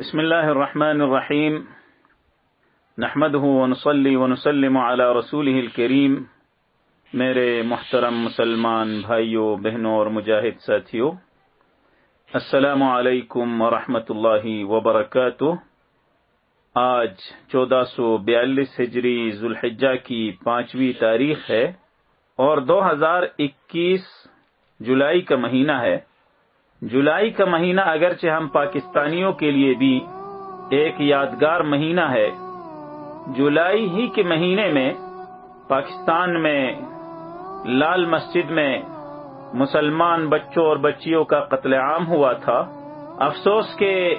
بسم الله الرحمن الرحيم نحمده ونصلي ونسلم على رسوله الكريم میرے محترم مسلمان بھائیوں بہنوں اور مجاہد ساتھیوں السلام علیکم ورحمۃ اللہ وبرکاتہ۔ آج چودہ سو بیالیس ہجری ذوالحجہ کی پانچویں تاریخ ہے اور دو ہزار اکیس جولائی کا مہینہ ہے۔ جولائی کا مہینہ اگرچہ ہم پاکستانیوں کے لیے بھی ایک یادگار مہینہ ہے، جولائی ہی کے مہینے میں پاکستان میں لال مسجد میں مسلمان بچوں اور بچیوں کا قتل عام ہوا تھا۔ افسوس کہ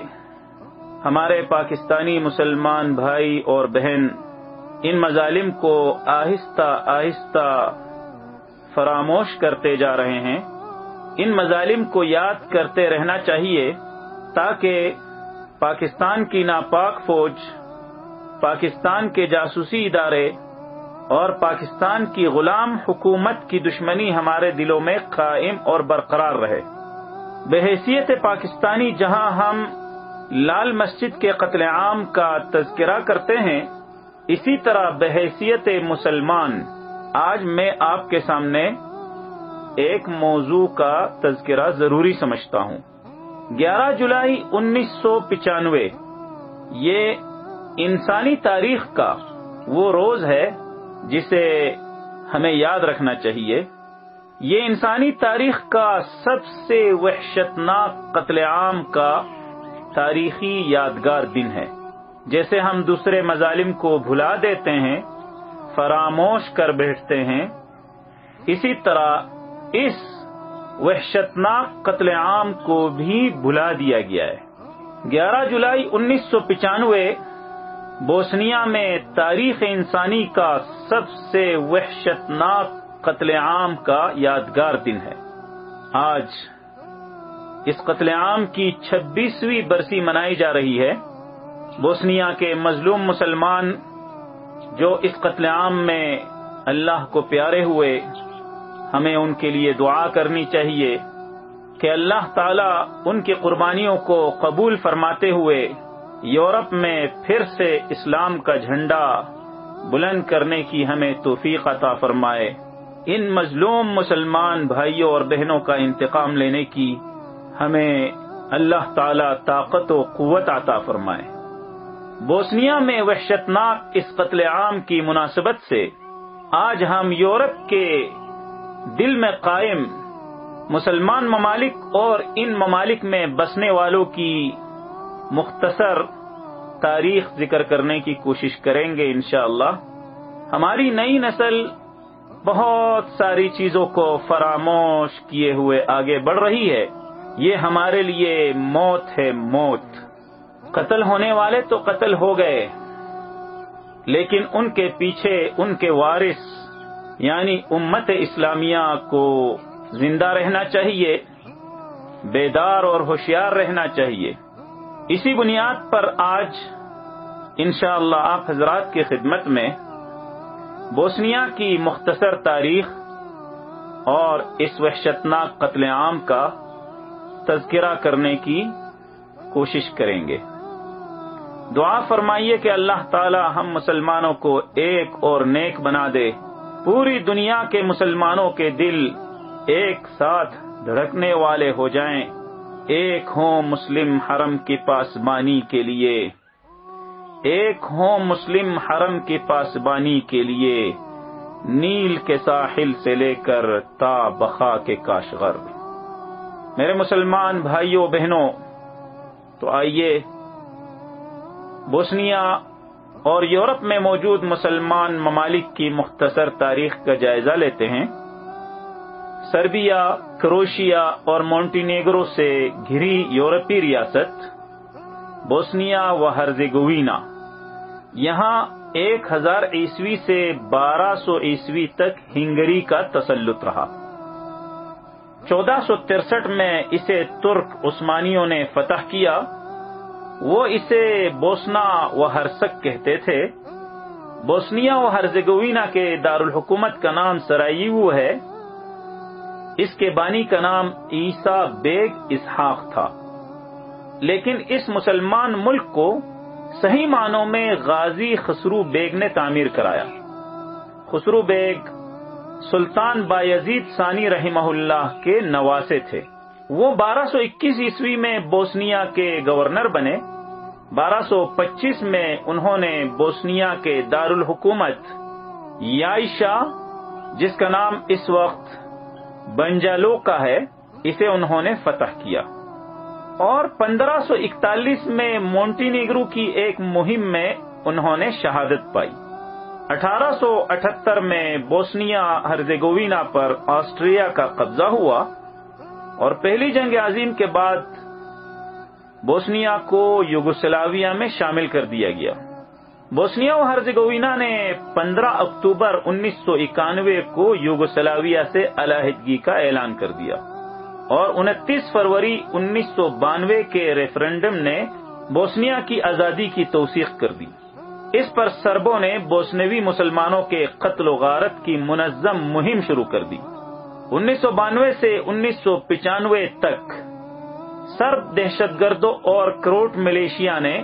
ہمارے پاکستانی مسلمان بھائی اور بہن ان مظالم کو آہستہ آہستہ فراموش کرتے جا رہے ہیں۔ ان مظالم کو یاد کرتے رہنا چاہیے تاکہ پاکستان کی ناپاک فوج، پاکستان کے جاسوسی ادارے اور پاکستان کی غلام حکومت کی دشمنی ہمارے دلوں میں قائم اور برقرار رہے۔ بحیثیت پاکستانی جہاں ہم لال مسجد کے قتل عام کا تذکرہ کرتے ہیں، اسی طرح بحیثیت مسلمان، آج میں آپ کے سامنے ایک موضوع کا تذکرہ ضروری سمجھتا ہوں۔ گیارہ جولائی انیس سو پچانوے، یہ انسانی تاریخ کا وہ روز ہے جسے ہمیں یاد رکھنا چاہیے۔ یہ انسانی تاریخ کا سب سے وحشتناک قتل عام کا تاریخی یادگار دن ہے۔ جیسے ہم دوسرے مظالم کو بھلا دیتے ہیں، فراموش کر بیٹھتے ہیں، اسی طرح اس وحشتناک قتل عام کو بھی بلا دیا گیا ہے۔ گیارہ جولائی انیس سو پچانوے، بوسنیا میں تاریخ انسانی کا سب سے وحشتناک قتل عام کا یادگار دن ہے۔ آج اس قتل عام کی چھبیسویں برسی منائی جا رہی ہے۔ بوسنیا کے مظلوم مسلمان جو اس قتل عام میں اللہ کو پیارے ہوئے ہمیں ان کے لیے دعا کرنی چاہیے کہ اللہ تعالی ان کی قربانیوں کو قبول فرماتے ہوئے یورپ میں پھر سے اسلام کا جھنڈا بلند کرنے کی ہمیں توفیق عطا فرمائے۔ ان مظلوم مسلمان بھائیوں اور بہنوں کا انتقام لینے کی ہمیں اللہ تعالی طاقت و قوت عطا فرمائے۔ بوسنیا میں وحشتناک اس قتل عام کی مناسبت سے آج ہم یورپ کے دل میں قائم مسلمان ممالک اور ان ممالک میں بسنے والوں کی مختصر تاریخ ذکر کرنے کی کوشش کریں گے انشاءاللہ۔ اللہ ہماری نئی نسل بہت ساری چیزوں کو فراموش کیے ہوئے آگے بڑھ رہی ہے۔ یہ ہمارے لیے موت ہے موت۔ قتل ہونے والے تو قتل ہو گئے، لیکن ان کے پیچھے ان کے وارث یعنی امت اسلامیہ کو زندہ رہنا چاہیے، بیدار اور ہوشیار رہنا چاہیے۔ اسی بنیاد پر آج انشاءاللہ اللہ آپ حضرات کی خدمت میں بوسنیا کی مختصر تاریخ اور اس وحشتناک قتل عام کا تذکرہ کرنے کی کوشش کریں گے۔ دعا فرمائیے کہ اللہ تعالی ہم مسلمانوں کو ایک اور نیک بنا دے۔ پوری دنیا کے مسلمانوں کے دل ایک ساتھ دھڑکنے والے ہو جائیں۔ ایک ہوں مسلم حرم کی پاسبانی کے لیے۔ ایک ہوں مسلم حرم کی پاسبانی کے لیے۔ نیل کے ساحل سے لے کر تا بخا کے کاشغر میرے مسلمان بھائیوں بہنوں، تو آئیے بوسنیا اور یورپ میں موجود مسلمان ممالک کی مختصر تاریخ کا جائزہ لیتے ہیں۔ سربیا، کروشیا اور مونٹینیگرو سے گھری یورپی ریاست، بوسنیا و ہرزیگوینا۔ یہاں ایک ہزار عیسوی سے بارہ سو عیسوی تک ہنگری کا تسلط رہا۔ چودہ سو ترسٹھ میں اسے ترک عثمانیوں نے فتح کیا۔ وہ اسے بوسنا و ہرسک کہتے تھے۔ بوسنیا و ہرزگوینا کے دارالحکومت کا نام سرائیو ہے۔ اس کے بانی کا نام عیسا بیگ اسحاق تھا۔ لیکن اس مسلمان ملک کو صحیح معنوں میں غازی خسرو بیگ نے تعمیر کرایا۔ خسرو بیگ سلطان بایزید ثانی رحمہ اللہ کے نواسے تھے۔ وہ بارہ سو اکیس عیسوی میں بوسنیا کے گورنر بنے۔ بارہ سو پچیس میں انہوں نے بوسنیا کے دارالحکومت یائشا جس کا نام اس وقت بنجالو کا ہے، اسے انہوں نے فتح کیا۔ اور پندرہ سو اکتالیس میں مونٹی نیگرو کی ایک مہم میں انہوں نے شہادت پائی۔ اٹھارہ سو اٹھہتر میں بوسنیا ہرزیگوینا پر آسٹریا کا قبضہ ہوا اور پہلی جنگ عظیم کے بعد بوسنیا کو یوگوسلاویا میں شامل کر دیا گیا۔ بوسنیا و ہرزگوینا نے پندرہ اکتوبر انیس سو اکانوے کو یوگوسلاویا سے علیحدگی کا اعلان کر دیا۔ اور انتیس فروری انیس سو بانوے کے ریفرنڈم نے بوسنیا کی آزادی کی توثیق کر دی۔ اس پر سربوں نے بوسنوی مسلمانوں کے قتل و غارت کی منظم مہم شروع کر دی۔ انیس سو بانوے سے انیس سو پچانوے تک سرب دہشت گردوں اور کروٹ ملیشیا نے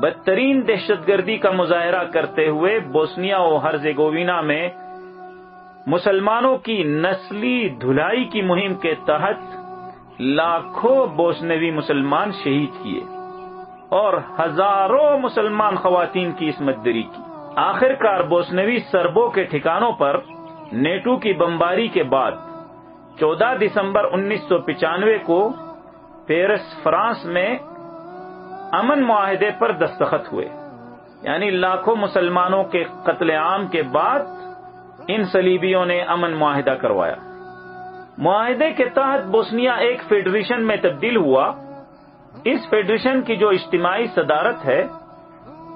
بدترین دہشت گردی کا مظاہرہ کرتے ہوئے بوسنیا و ہرز میں مسلمانوں کی نسلی دھلائی کی مہم کے تحت لاکھوں بوسنوی مسلمان شہید کیے اور ہزاروں مسلمان خواتین کی عصمت دری کی۔ آخر کار بوسنوی سربوں کے ٹھکانوں پر نیٹو کی بمباری کے بعد چودہ دسمبر انیس سو پچانوے کو پیرس، فرانس میں امن معاہدے پر دستخط ہوئے۔ یعنی لاکھوں مسلمانوں کے قتل عام کے بعد ان سلیبیوں نے امن معاہدہ کروایا۔ معاہدے کے تحت بوسنیا ایک فیڈریشن میں تبدیل ہوا۔ اس فیڈریشن کی جو اجتماعی صدارت ہے،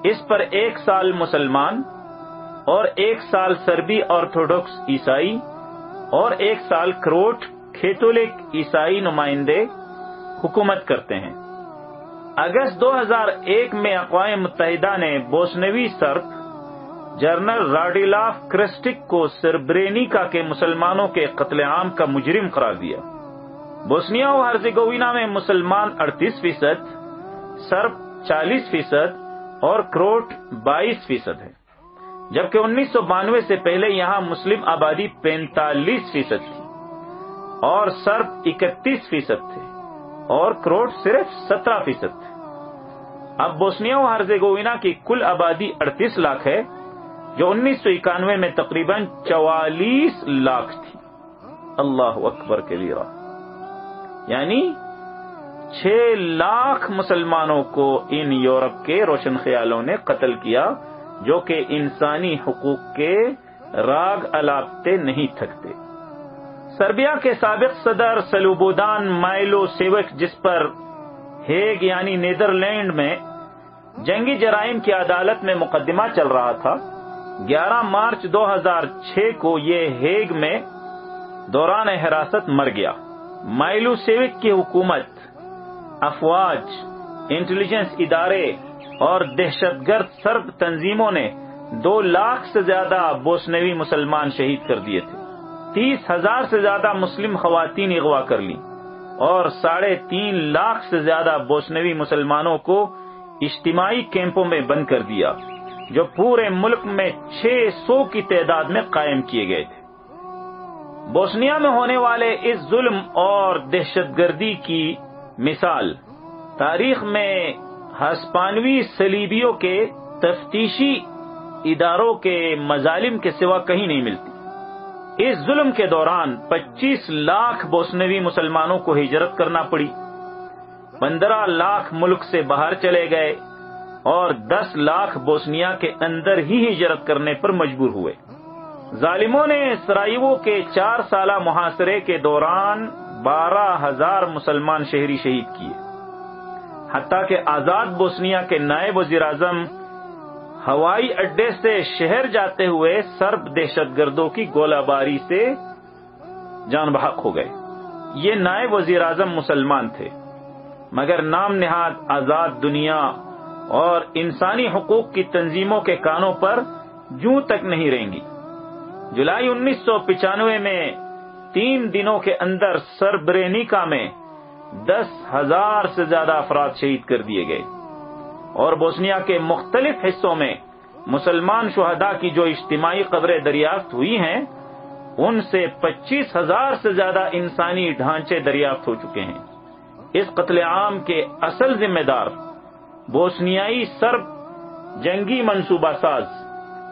اس پر ایک سال مسلمان اور ایک سال سربی آرتھوڈاکس عیسائی اور ایک سال کروٹ کھیتولک عیسائی نمائندے حکومت کرتے ہیں۔ اگست دو ہزار ایک میں اقوام متحدہ نے بوسنوی سرپ جنرل راڈیلاف کرسٹک کو سربرینیکا کے مسلمانوں کے قتل عام کا مجرم قرار دیا۔ بوسنیا و ہرزیگوینا میں مسلمان اڑتیس فیصد سرپ چالیس فیصد اور کروٹ بائیس فیصد ہے جبکہ انیس سو بانوے سے پہلے یہاں مسلم آبادی پینتالیس فیصد تھی اور سرپ اکتیس فیصد تھے۔ اور کروڑ صرف سترہ فیصد۔ اب بوسنیا و ہرزیگوینا کی کل آبادی اڑتیس لاکھ ہے، جو انیس سو اکانوے میں تقریباً چوالیس لاکھ تھی۔ اللہ اکبر کے لیے یعنی چھ لاکھ مسلمانوں کو ان یورپ کے روشن خیالوں نے قتل کیا، جو کہ انسانی حقوق کے راگ الاپتے نہیں تھکتے۔ سربیا کے سابق صدر سلوبودان مائلو سیوک، جس پر ہیگ یعنی نیدرلینڈ میں جنگی جرائم کی عدالت میں مقدمہ چل رہا تھا، گیارہ مارچ دو ہزار چھ کو یہ ہیگ میں دوران حراست مر گیا۔ مائلو سیوک کی حکومت، افواج، انٹیلیجنس ادارے اور دہشت گرد سرب تنظیموں نے دو لاکھ سے زیادہ بوسنوی مسلمان شہید کر دیے تھے۔ تیس ہزار سے زیادہ مسلم خواتین اغوا کر لی اور ساڑھے تین لاکھ سے زیادہ بوسنوی مسلمانوں کو اجتماعی کیمپوں میں بند کر دیا، جو پورے ملک میں چھ سو کی تعداد میں قائم کیے گئے تھے۔ بوسنیا میں ہونے والے اس ظلم اور دہشت گردی کی مثال، تاریخ میں ہسپانوی سلیبیوں کے تفتیشی اداروں کے مظالم کے سوا کہیں نہیں ملتی۔ اس ظلم کے دوران پچیس لاکھ بوسنوی مسلمانوں کو ہجرت کرنا پڑی۔ پندرہ لاکھ ملک سے باہر چلے گئے اور دس لاکھ بوسنیا کے اندر ہی ہجرت کرنے پر مجبور ہوئے۔ ظالموں نے سرائیو کے چار سالہ محاصرے کے دوران بارہ ہزار مسلمان شہری شہید کیے۔ حتیٰ کہ آزاد بوسنیا کے نائب وزیر اعظم ہوائی اڈے سے شہر جاتے ہوئے سرب دہشت گردوں کی گولہ باری سے جان بحق ہو گئے۔ یہ نئے وزیر اعظم مسلمان تھے، مگر نام نہاد آزاد دنیا اور انسانی حقوق کی تنظیموں کے کانوں پر جوں تک نہیں رہیں گی۔ جولائی انیس سو پچانوے میں تین دنوں کے اندر سربرینیکا میں دس ہزار سے زیادہ افراد شہید کر دیے گئے۔ اور بوسنیا کے مختلف حصوں میں مسلمان شہداء کی جو اجتماعی قبریں دریافت ہوئی ہیں، ان سے پچیس ہزار سے زیادہ انسانی ڈھانچے دریافت ہو چکے ہیں۔ اس قتل عام کے اصل ذمہ دار بوسنیائی سرب جنگی منصوبہ ساز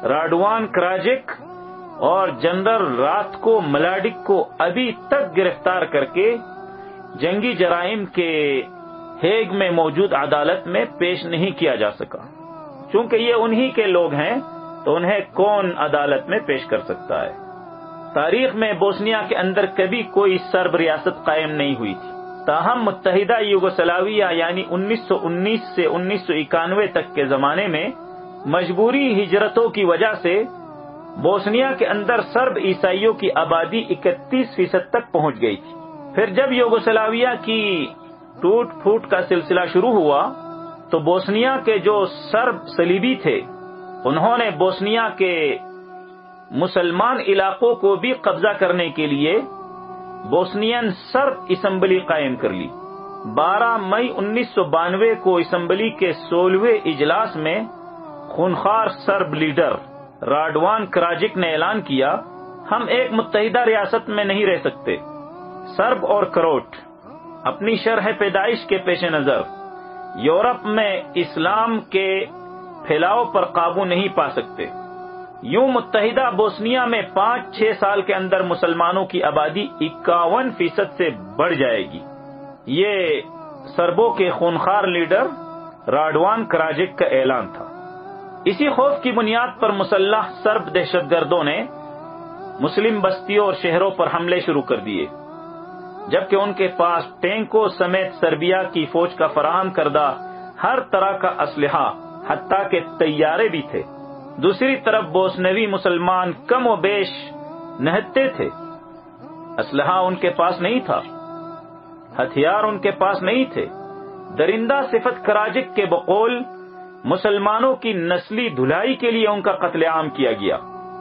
راڈوان کراجک اور جنرل رات کو ملاڈک کو ابھی تک گرفتار کر کے جنگی جرائم کے ہیگ میں موجود عدالت میں پیش نہیں کیا جا سکا۔ چونکہ یہ انہی کے لوگ ہیں، تو انہیں کون عدالت میں پیش کر سکتا ہے؟ تاریخ میں بوسنیا کے اندر کبھی کوئی سرب ریاست قائم نہیں ہوئی تھی۔ تاہم، متحدہ یوگوسلاویہ یعنی انیس سو انیس سے انیس سو اکانوے تک کے زمانے میں مجبوری ہجرتوں کی وجہ سے بوسنیا کے اندر سرب عیسائیوں کی آبادی اکتیس فیصد تک پہنچ گئی تھی۔ پھر جب یوگوسلاویہ کی ٹوٹ پھوٹ کا سلسلہ شروع ہوا تو بوسنیا کے جو سرب سلیبی تھے، انہوں نے بوسنیا کے مسلمان علاقوں کو بھی قبضہ کرنے کے لیے بوسنین سرب اسمبلی قائم کر لی۔ بارہ مئی انیس سو بانوے کو اسمبلی کے سولہویں اجلاس میں خونخار سرب لیڈر راڈوان کراجک نے اعلان کیا، ہم ایک متحدہ ریاست میں نہیں رہ سکتے۔ سرب اور کروٹ۔ اپنی شرح پیدائش کے پیش نظر، یورپ میں اسلام کے پھیلاؤ پر قابو نہیں پا سکتے۔ یوں متحدہ بوسنیا میں پانچ چھ سال کے اندر مسلمانوں کی آبادی اکاون فیصد سے بڑھ جائے گی۔ یہ سربوں کے خونخار لیڈر راڈوان کراجک کا اعلان تھا۔ اسی خوف کی بنیاد پر مسلح سرب دہشت گردوں نے مسلم بستیوں اور شہروں پر حملے شروع کر دیے۔ جبکہ ان کے پاس ٹینکوں سمیت سربیا کی فوج کا فراہم کردہ ہر طرح کا اسلحہ حتیٰ کے تیارے بھی تھے۔ دوسری طرف بوسنوی مسلمان کم و بیش نہتے تھے۔ اسلحہ ان کے پاس نہیں تھا۔ ہتھیار ان کے پاس نہیں تھے۔ درندہ صفت کراجک کے بقول مسلمانوں کی نسلی دھلائی کے لیے ان کا قتل عام کیا گیا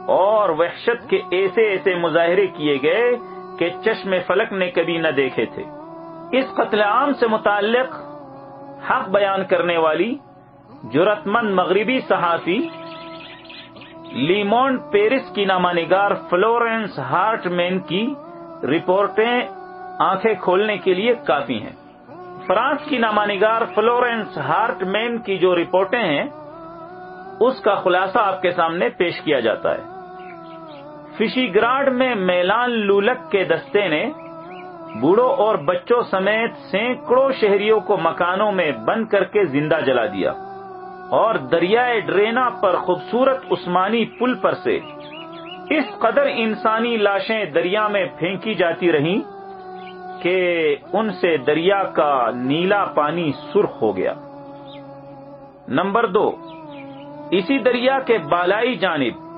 اور وحشت کے ایسے ایسے مظاہرے کیے گئے کہ چشم فلک نے کبھی نہ دیکھے تھے۔ اس قتل عام سے متعلق حق بیان کرنے والی جرت مند مغربی صحافی لیمونڈ پیرس کی نامہ نگار فلورنس ہارٹ مین کی رپورٹیں آنکھیں کھولنے کے لیے کافی ہیں۔ فرانس کی نامہ نگار فلورنس ہارٹ مین کی جو رپورٹیں ہیں، اس کا خلاصہ آپ کے سامنے پیش کیا جاتا ہے۔ فشی گراڈ میں میلان لولک کے دستے نے بوڑھوں اور بچوں سمیت سینکڑوں شہریوں کو مکانوں میں بند کر کے زندہ جلا دیا اور دریائے ڈرینا پر خوبصورت عثمانی پل پر سے اس قدر انسانی لاشیں دریا میں پھینکی جاتی رہیں کہ ان سے دریا کا نیلا پانی سرخ ہو گیا۔ نمبر دو، اسی دریا کے بالائی جانب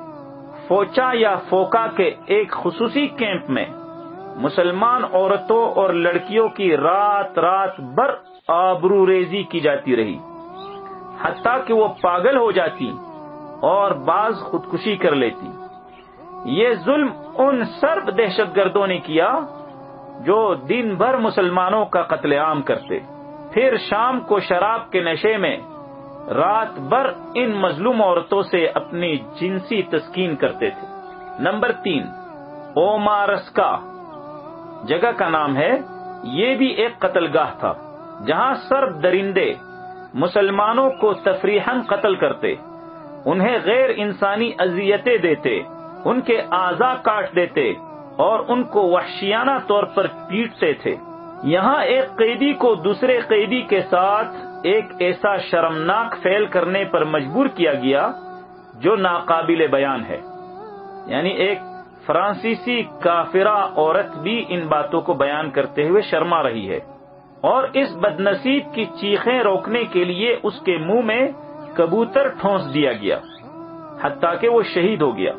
فوچا یا فوکا کے ایک خصوصی کیمپ میں مسلمان عورتوں اور لڑکیوں کی رات رات بر آبرو ریزی کی جاتی رہی، حتیٰ کہ وہ پاگل ہو جاتی اور بعض خودکشی کر لیتی۔ یہ ظلم ان سرب دہشت گردوں نے کیا جو دن بھر مسلمانوں کا قتل عام کرتے۔ پھر شام کو شراب کے نشے میں رات بھر ان مظلوم عورتوں سے اپنی جنسی تسکین کرتے تھے۔ نمبر تین، اومارسکا، جگہ کا نام ہے، یہ بھی ایک قتل گاہ تھا، جہاں سرب درندے مسلمانوں کو تفریحاً قتل کرتے، انہیں غیر انسانی اذیتیں دیتے، ان کے اعضا کاٹ دیتے اور ان کو وحشیانہ طور پر پیٹتے تھے۔ یہاں ایک قیدی کو دوسرے قیدی کے ساتھ ایک ایسا شرمناک فیل کرنے پر مجبور کیا گیا جو ناقابل بیان ہے۔ یعنی ایک فرانسیسی کافرہ عورت بھی ان باتوں کو بیان کرتے ہوئے شرما رہی ہے اور اس بد نصیب کی چیخیں روکنے کے لیے اس کے منہ میں کبوتر ٹھونس دیا گیا، حتیٰ کہ وہ شہید ہو گیا۔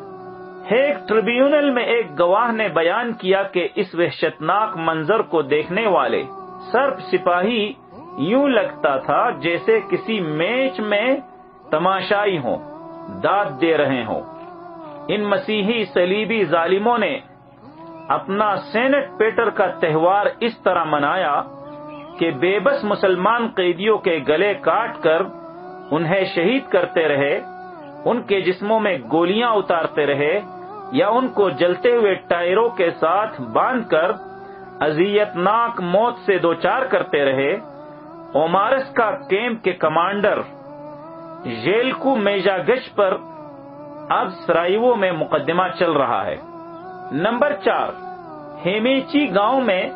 ایک ٹریبیونل میں ایک گواہ نے بیان کیا کہ اس وحشتناک منظر کو دیکھنے والے سرپ سپاہی یوں لگتا تھا جیسے کسی میچ میں تماشائی ہوں، داد دے رہے ہوں۔ ان مسیحی سلیبی ظالموں نے اپنا سینٹ پیٹر کا تہوار اس طرح منایا کہ بے بس مسلمان قیدیوں کے گلے کاٹ کر انہیں شہید کرتے رہے، ان کے جسموں میں گولیاں اتارتے رہے یا ان کو جلتے ہوئے ٹائروں کے ساتھ باندھ کر اذیت ناک موت سے دوچار کرتے رہے۔ اومارس کا کیمپ کے کمانڈر یلکو میجا گش پر اب سرائیو میں مقدمہ چل رہا ہے۔ نمبر چار، ہیمیچی گاؤں میں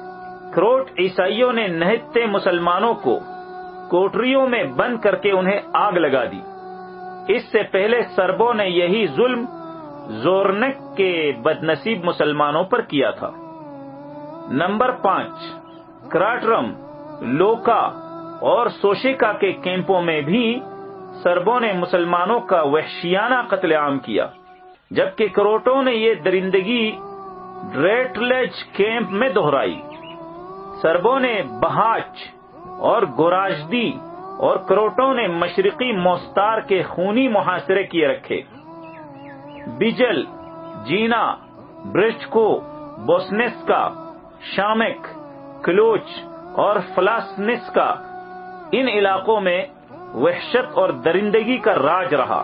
کروٹ عیسائیوں نے نہتے مسلمانوں کو کوٹریوں میں بند کر کے انہیں آگ لگا دی۔ اس سے پہلے سربوں نے یہی ظلم زورنک کے بد نصیب مسلمانوں پر کیا تھا۔ نمبر پانچ، کراٹرم، لوکا اور سوشیکا کے کیمپوں میں بھی سربوں نے مسلمانوں کا وحشیانہ قتل عام کیا، جبکہ کروٹوں نے یہ درندگی ڈریٹلج کیمپ میں دہرائی۔ سربوں نے بہاچ اور گوراجدی اور کروٹوں نے مشرقی موستار کے خونی محاصرے کیے رکھے۔ بجل، جینا برچکو بوسنسکا شامک، کلوچ اور فلاسنسکا ان علاقوں میں وحشت اور درندگی کا راج رہا۔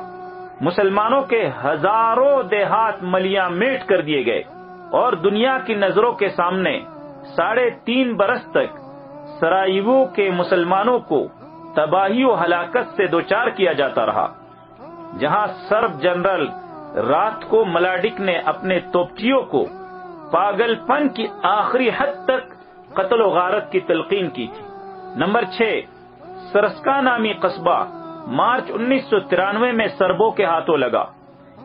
مسلمانوں کے ہزاروں دیہات ملیاں میٹ کر دیے گئے اور دنیا کی نظروں کے سامنے ساڑھے تین برس تک سرائیو کے مسلمانوں کو تباہی و ہلاکت سے دوچار کیا جاتا رہا، جہاں سرب جنرل رات کو ملاڈک نے اپنے توپچیوں کو پاگل پن کی آخری حد تک قتل و غارت کی تلقین کی تھی۔ نمبر چھ، سرسکا نامی قصبہ مارچ انیس سو ترانوے میں سربوں کے ہاتھوں لگا۔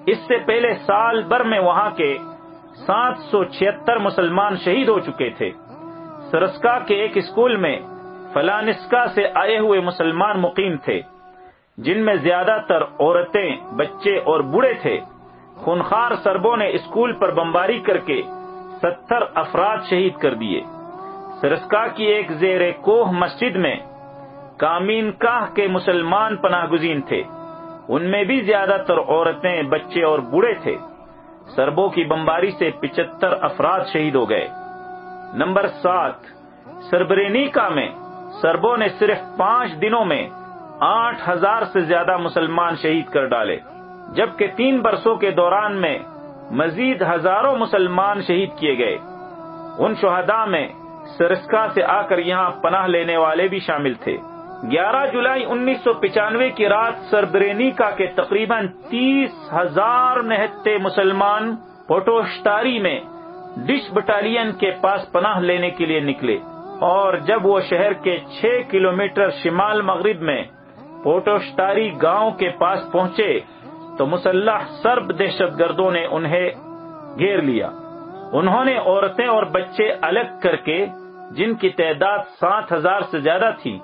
اس سے پہلے سال بھر میں وہاں کے سات سو چھتر مسلمان شہید ہو چکے تھے۔ سرسکا کے ایک اسکول میں فلانسکا سے آئے ہوئے مسلمان مقیم تھے، جن میں زیادہ تر عورتیں، بچے اور بوڑھے تھے۔ خونخار سربوں نے اسکول پر بمباری کر کے ستر افراد شہید کر دیے۔ سرسکا کی ایک زیر کوہ مسجد میں کامین کاہ کے مسلمان پناہ گزین تھے۔ ان میں بھی زیادہ تر عورتیں، بچے اور بوڑھے تھے۔ سربوں کی بمباری سے پچہتر افراد شہید ہو گئے۔ نمبر سات، سربرینیکا میں سربوں نے صرف پانچ دنوں میں آٹھ ہزار سے زیادہ مسلمان شہید کر ڈالے۔ جبکہ تین برسوں کے دوران میں مزید ہزاروں مسلمان شہید کیے گئے۔ ان شہداء میں سرسکا سے آ کر یہاں پناہ لینے والے بھی شامل تھے۔ گیارہ جولائی انیس سو پچانوے کی رات سربرینیکا کے تقریباً تیس ہزار نہتے مسلمان پوٹوشتاری میں ڈش بٹالین کے پاس پناہ لینے کے لیے نکلے اور جب وہ شہر کے چھ کلومیٹر شمال مغرب میں پوٹوشتاری گاؤں کے پاس پہنچے تو مسلح سرب دہشت گردوں نے انہیں گھیر لیا۔ انہوں نے عورتیں اور بچے الگ کر کے، جن کی تعداد سات ہزار سے زیادہ تھی،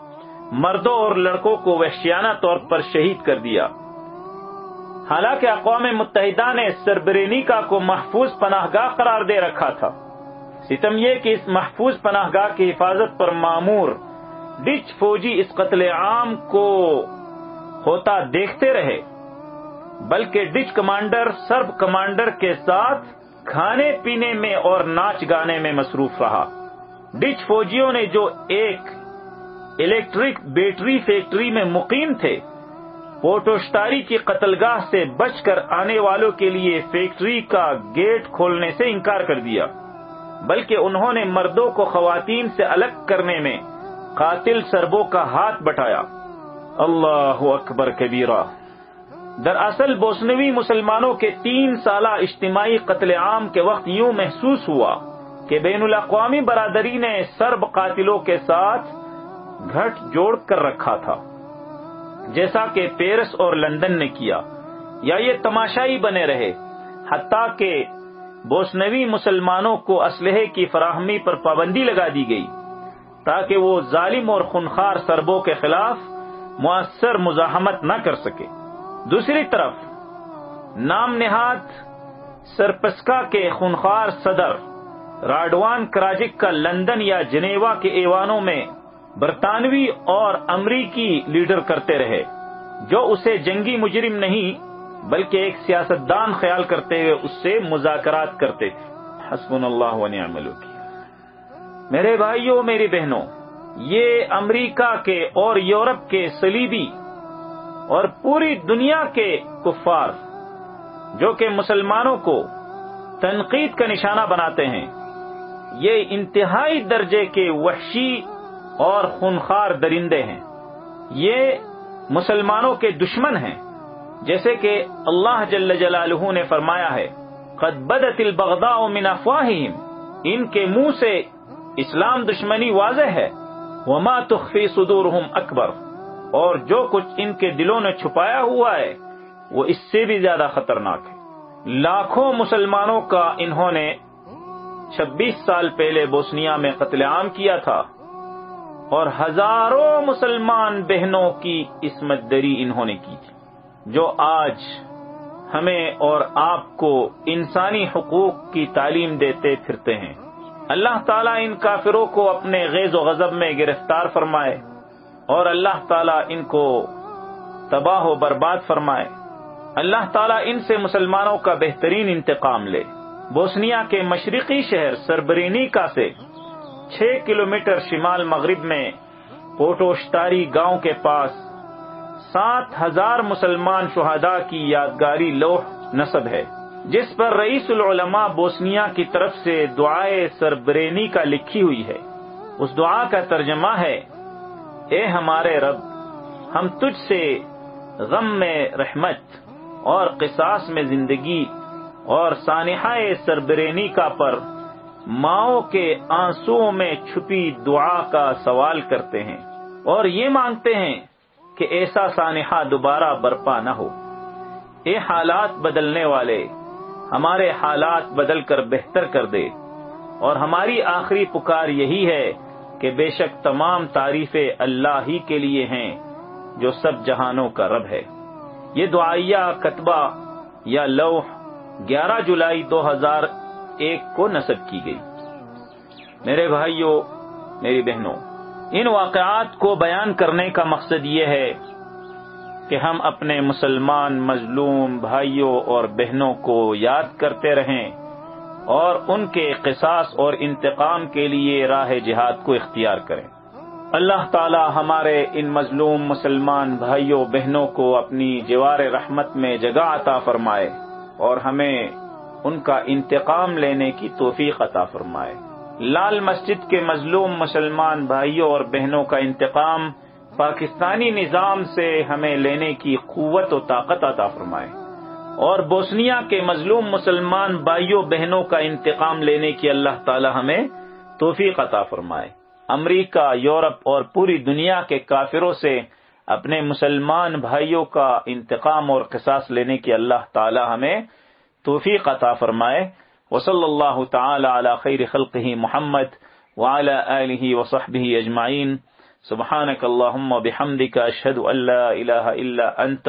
مردوں اور لڑکوں کو وحشیانہ طور پر شہید کر دیا۔ حالانکہ اقوام متحدہ نے سربرینیکا کو محفوظ پناہ گاہ قرار دے رکھا تھا۔ ستم یہ کہ اس محفوظ پناہ گاہ کی حفاظت پر معمور ڈچ فوجی اس قتل عام کو ہوتا دیکھتے رہے۔ بلکہ ڈچ کمانڈر، سرب کمانڈر کے ساتھ کھانے پینے میں اور ناچ گانے میں مصروف رہا۔ ڈچ فوجیوں نے جو ایک الیکٹرک بیٹری فیکٹری میں مقیم تھے، پوٹوشتاری کی قتل گاہ سے بچ کر آنے والوں کے لیے فیکٹری کا گیٹ کھولنے سے انکار کر دیا، بلکہ انہوں نے مردوں کو خواتین سے الگ کرنے میں قاتل سربوں کا ہاتھ بٹایا اللہ اکبر کبیرہ۔ دراصل بوسنوی مسلمانوں کے تین سالہ اجتماعی قتل عام کے وقت یوں محسوس ہوا کہ بین الاقوامی برادری نے سرب قاتلوں کے ساتھ گھٹ جوڑ کر رکھا تھا۔ جیسا کہ پیرس اور لندن نے کیا۔ یا یہ تماشائی بنے رہے۔ حتیٰ کہ بوسنوی مسلمانوں کو اسلحے کی فراہمی پر پابندی لگا دی گئی تاکہ وہ ظالم اور خونخار سربوں کے خلاف مؤثر مزاحمت نہ کر سکے۔ دوسری طرف، نام نہاد، سرپسکا کے خونخوار صدر، راڈوان کراجک کا لندن یا جنیوا کے ایوانوں میں برطانوی اور امریکی لیڈر کرتے رہے، جو اسے جنگی مجرم نہیں، بلکہ ایک سیاستدان خیال کرتے ہوئے اس سے مذاکرات کرتے تھے۔ حسب اللہ الوکیل۔ میرے بھائیوں، میری بہنوں، یہ امریکہ کے اور یورپ کے سلیبی اور پوری دنیا کے کفار جو کہ مسلمانوں کو تنقید کا نشانہ بناتے ہیں، یہ انتہائی درجے کے وحشی اور خونخار درندے ہیں۔ یہ مسلمانوں کے دشمن ہیں۔ جیسے کہ اللہ جل جلالہ نے فرمایا ہے، قد بدت البغضاء من افواہہم۔ ان کے منہ سے اسلام دشمنی واضح ہے۔ وما تخفی صدورہم اکبر۔ اور جو کچھ ان کے دلوں نے چھپایا ہوا ہے، وہ اس سے بھی زیادہ خطرناک ہے۔ لاکھوں مسلمانوں کا انہوں نے چھبیس سال پہلے بوسنیا میں قتل عام کیا تھا۔ اور ہزاروں مسلمان بہنوں کی عصمت دری انہوں نے کی تھی۔ جو آج ہمیں اور آپ کو انسانی حقوق کی تعلیم دیتے پھرتے ہیں۔ اللہ تعالیٰ ان کافروں کو اپنے غیظ و غضب میں گرفتار فرمائے۔ اور اللہ تعالیٰ ان کو تباہ و برباد فرمائے۔ اللہ تعالیٰ ان سے مسلمانوں کا بہترین انتقام لے۔ بوسنیا کے مشرقی شہر سربرینیکا سے چھ کلومیٹر شمال مغرب میں پوٹوشتاری گاؤں کے پاس سات ہزار مسلمان شہداء کی یادگاری لوح نصب ہے، جس پر رئیس العلماء بوسنیا کی طرف سے دعائے سربرینی کا لکھی ہوئی ہے۔ اس دعا کا ترجمہ ہے اے ہمارے رب، ہم تجھ سے غم میں رحمت اور قصاص میں زندگی اور سانحہ سربرینی کا پر ماؤں کے آنسو میں چھپی دعا کا سوال کرتے ہیں اور یہ مانگتے ہیں کہ ایسا سانحہ دوبارہ برپا نہ ہو۔ اے حالات بدلنے والے، ہمارے حالات بدل کر بہتر کر دے۔ اور ہماری آخری پکار یہی ہے کہ بے شک تمام تعریفیں اللہ ہی کے لیے ہیں، جو سب جہانوں کا رب ہے۔ یہ دعائیہ کتبہ یا لوح گیارہ جولائی دو ہزار ایک کو نصب کی گئی۔ میرے بھائیوں میری بہنوں، ان واقعات کو بیان کرنے کا مقصد یہ ہے کہ ہم اپنے مسلمان، مظلوم، بھائیوں اور بہنوں کو یاد کرتے رہیں۔ اور ان کے قصاص اور انتقام کے لیے راہ جہاد کو اختیار کریں۔ اللہ تعالی ہمارے ان مظلوم مسلمان بھائیوں، بہنوں کو اپنی جوار رحمت میں جگہ عطا فرمائے اور ہمیں ان کا انتقام لینے کی توفیق عطا فرمائے۔ لال مسجد کے مظلوم مسلمان بھائیوں اور بہنوں کا انتقام پاکستانی نظام سے ہمیں لینے کی قوت و طاقت عطا فرمائے۔ اور بوسنیا کے مظلوم مسلمان بھائیوں بہنوں کا انتقام لینے کی اللہ تعالی ہمیں توفیق عطا فرمائے۔ امریکہ، یورپ اور پوری دنیا کے کافروں سے اپنے مسلمان بھائیوں کا انتقام اور قصاص لینے کی اللہ تعالی ہمیں توفیق عطا فرمائے۔ وصلی اللہ تعالی علی خیر خلقہ محمد وعلى آلہ وصحبہ اجمعین۔ سبحانك اللهم بحمدك اشهد ان لا اله الا انت